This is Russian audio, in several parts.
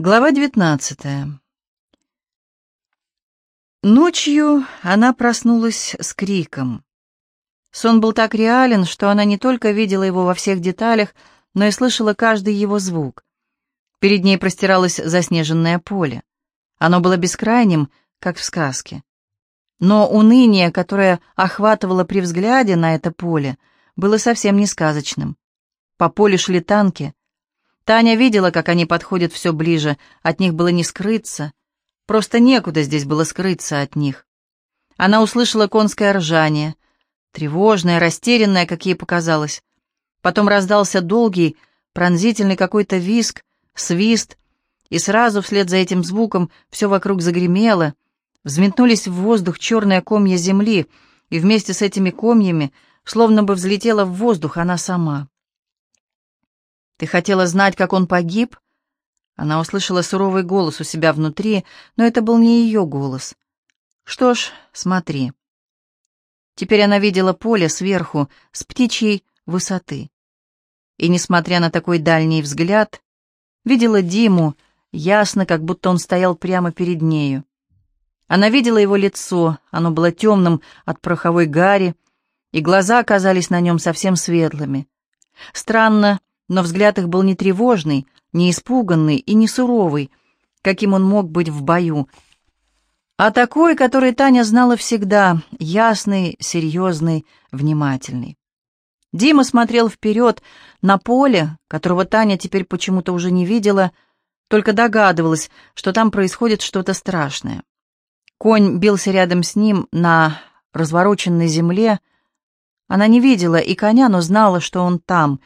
Глава девятнадцатая. Ночью она проснулась с криком. Сон был так реален, что она не только видела его во всех деталях, но и слышала каждый его звук. Перед ней простиралось заснеженное поле. Оно было бескрайним, как в сказке. Но уныние, которое охватывало при взгляде на это поле, было совсем не сказочным. По полю шли танки. Таня видела, как они подходят все ближе, от них было не скрыться. Просто некуда здесь было скрыться от них. Она услышала конское ржание, тревожное, растерянное, как ей показалось. Потом раздался долгий, пронзительный какой-то виск, свист, и сразу вслед за этим звуком все вокруг загремело, взметнулись в воздух черные комья земли, и вместе с этими комьями словно бы взлетела в воздух она сама. «Ты хотела знать, как он погиб?» Она услышала суровый голос у себя внутри, но это был не ее голос. «Что ж, смотри». Теперь она видела поле сверху, с птичьей высоты. И, несмотря на такой дальний взгляд, видела Диму, ясно, как будто он стоял прямо перед нею. Она видела его лицо, оно было темным от пороховой гари, и глаза оказались на нем совсем светлыми. Странно, но взгляд их был не тревожный, не испуганный и не суровый, каким он мог быть в бою, а такой, который Таня знала всегда, ясный, серьезный, внимательный. Дима смотрел вперед на поле, которого Таня теперь почему-то уже не видела, только догадывалась, что там происходит что-то страшное. Конь бился рядом с ним на развороченной земле. Она не видела и коня, но знала, что он там,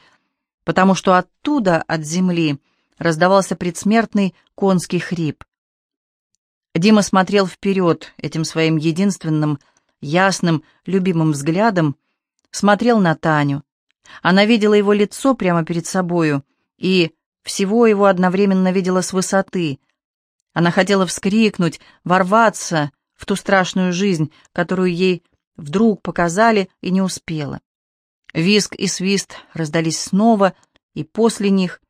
потому что оттуда, от земли, раздавался предсмертный конский хрип. Дима смотрел вперед этим своим единственным, ясным, любимым взглядом, смотрел на Таню. Она видела его лицо прямо перед собою и всего его одновременно видела с высоты. Она хотела вскрикнуть, ворваться в ту страшную жизнь, которую ей вдруг показали и не успела. Виск и свист раздались снова, и после них.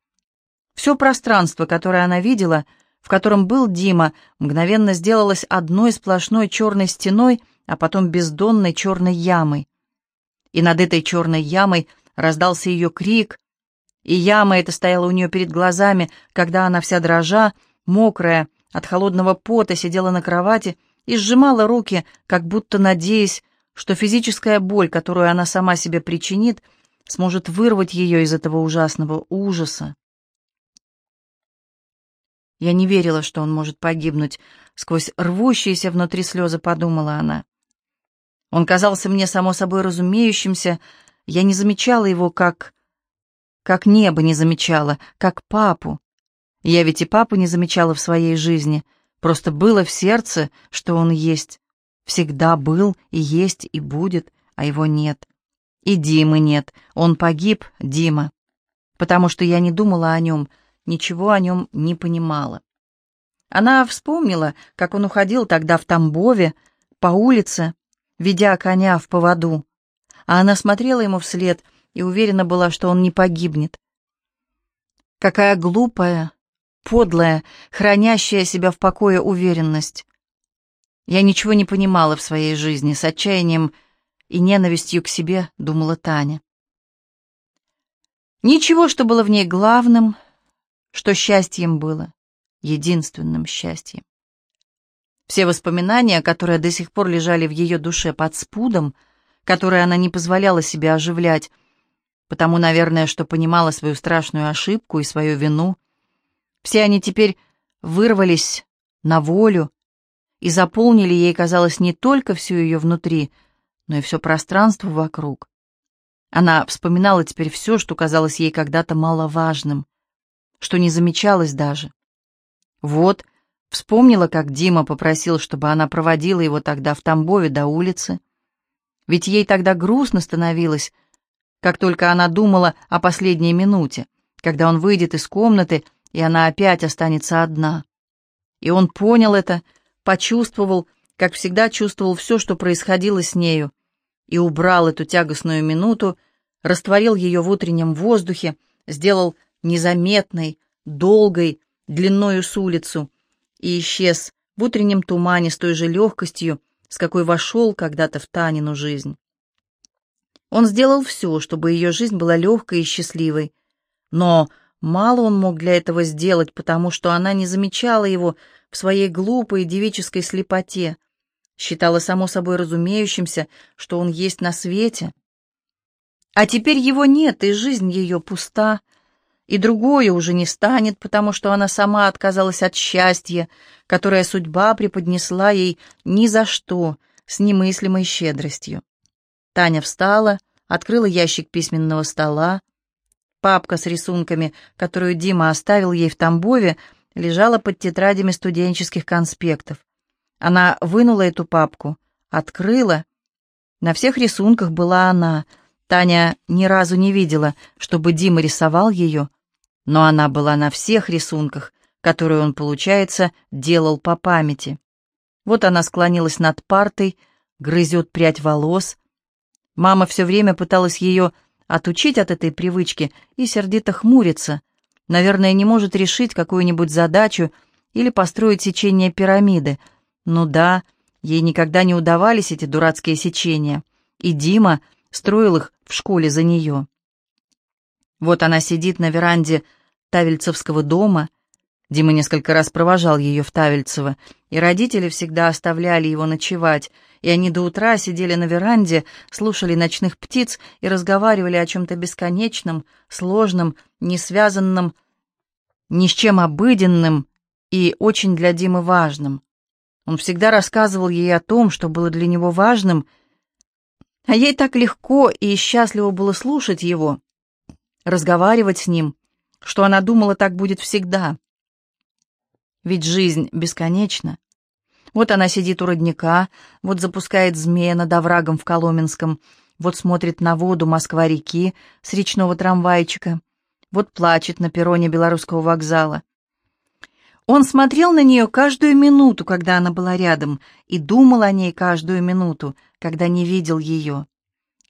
Все пространство, которое она видела, в котором был Дима, мгновенно сделалось одной сплошной черной стеной, а потом бездонной черной ямой и над этой черной ямой раздался ее крик, и яма эта стояла у нее перед глазами, когда она вся дрожа, мокрая, от холодного пота сидела на кровати и сжимала руки, как будто надеясь, что физическая боль, которую она сама себе причинит, сможет вырвать ее из этого ужасного ужаса. Я не верила, что он может погибнуть. Сквозь рвущиеся внутри слезы подумала она. Он казался мне само собой разумеющимся, я не замечала его как... как небо не замечала, как папу. Я ведь и папу не замечала в своей жизни, просто было в сердце, что он есть. Всегда был и есть и будет, а его нет. И Димы нет, он погиб, Дима. Потому что я не думала о нем, ничего о нем не понимала. Она вспомнила, как он уходил тогда в Тамбове, по улице, ведя коня в поводу, а она смотрела ему вслед и уверена была, что он не погибнет. Какая глупая, подлая, хранящая себя в покое уверенность. Я ничего не понимала в своей жизни, с отчаянием и ненавистью к себе думала Таня. Ничего, что было в ней главным, что счастьем было, единственным счастьем. Все воспоминания, которые до сих пор лежали в ее душе под спудом, которые она не позволяла себе оживлять, потому, наверное, что понимала свою страшную ошибку и свою вину, все они теперь вырвались на волю и заполнили ей, казалось, не только всю ее внутри, но и все пространство вокруг. Она вспоминала теперь все, что казалось ей когда-то маловажным, что не замечалось даже. Вот Вспомнила, как Дима попросил, чтобы она проводила его тогда в Тамбове до улицы. Ведь ей тогда грустно становилось, как только она думала о последней минуте, когда он выйдет из комнаты, и она опять останется одна. И он понял это, почувствовал, как всегда чувствовал все, что происходило с нею, и убрал эту тягостную минуту, растворил ее в утреннем воздухе, сделал незаметной, долгой, длинною с улицу, и исчез в утреннем тумане с той же легкостью, с какой вошел когда-то в Танину жизнь. Он сделал все, чтобы ее жизнь была легкой и счастливой, но мало он мог для этого сделать, потому что она не замечала его в своей глупой девической слепоте, считала само собой разумеющимся, что он есть на свете. А теперь его нет, и жизнь ее пуста, и другое уже не станет, потому что она сама отказалась от счастья, которое судьба преподнесла ей ни за что, с немыслимой щедростью. Таня встала, открыла ящик письменного стола. Папка с рисунками, которую Дима оставил ей в Тамбове, лежала под тетрадями студенческих конспектов. Она вынула эту папку, открыла. На всех рисунках была она. Таня ни разу не видела, чтобы Дима рисовал ее, но она была на всех рисунках, которые он, получается, делал по памяти. Вот она склонилась над партой, грызет прядь волос. Мама все время пыталась ее отучить от этой привычки и сердито хмурится. Наверное, не может решить какую-нибудь задачу или построить сечение пирамиды — ну да, ей никогда не удавались эти дурацкие сечения, и Дима строил их в школе за нее. Вот она сидит на веранде Тавельцевского дома. Дима несколько раз провожал ее в Тавельцево, и родители всегда оставляли его ночевать, и они до утра сидели на веранде, слушали ночных птиц и разговаривали о чем-то бесконечном, сложном, не связанном ни с чем обыденным и очень для Димы важным. Он всегда рассказывал ей о том, что было для него важным, а ей так легко и счастливо было слушать его, разговаривать с ним, что она думала, так будет всегда. Ведь жизнь бесконечна. Вот она сидит у родника, вот запускает змея над оврагом в Коломенском, вот смотрит на воду Москва-реки с речного трамвайчика, вот плачет на перроне Белорусского вокзала. Он смотрел на нее каждую минуту, когда она была рядом, и думал о ней каждую минуту, когда не видел ее.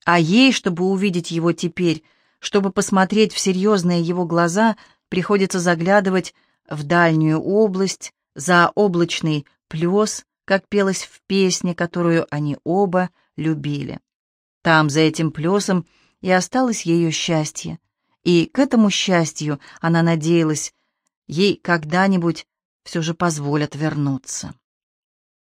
А ей, чтобы увидеть его теперь, чтобы посмотреть в серьезные его глаза, приходится заглядывать в дальнюю область, за облачный плес, как пелось в песне, которую они оба любили. Там, за этим плесом, и осталось ее счастье. И к этому счастью она надеялась, ей когда-нибудь все же позволят вернуться.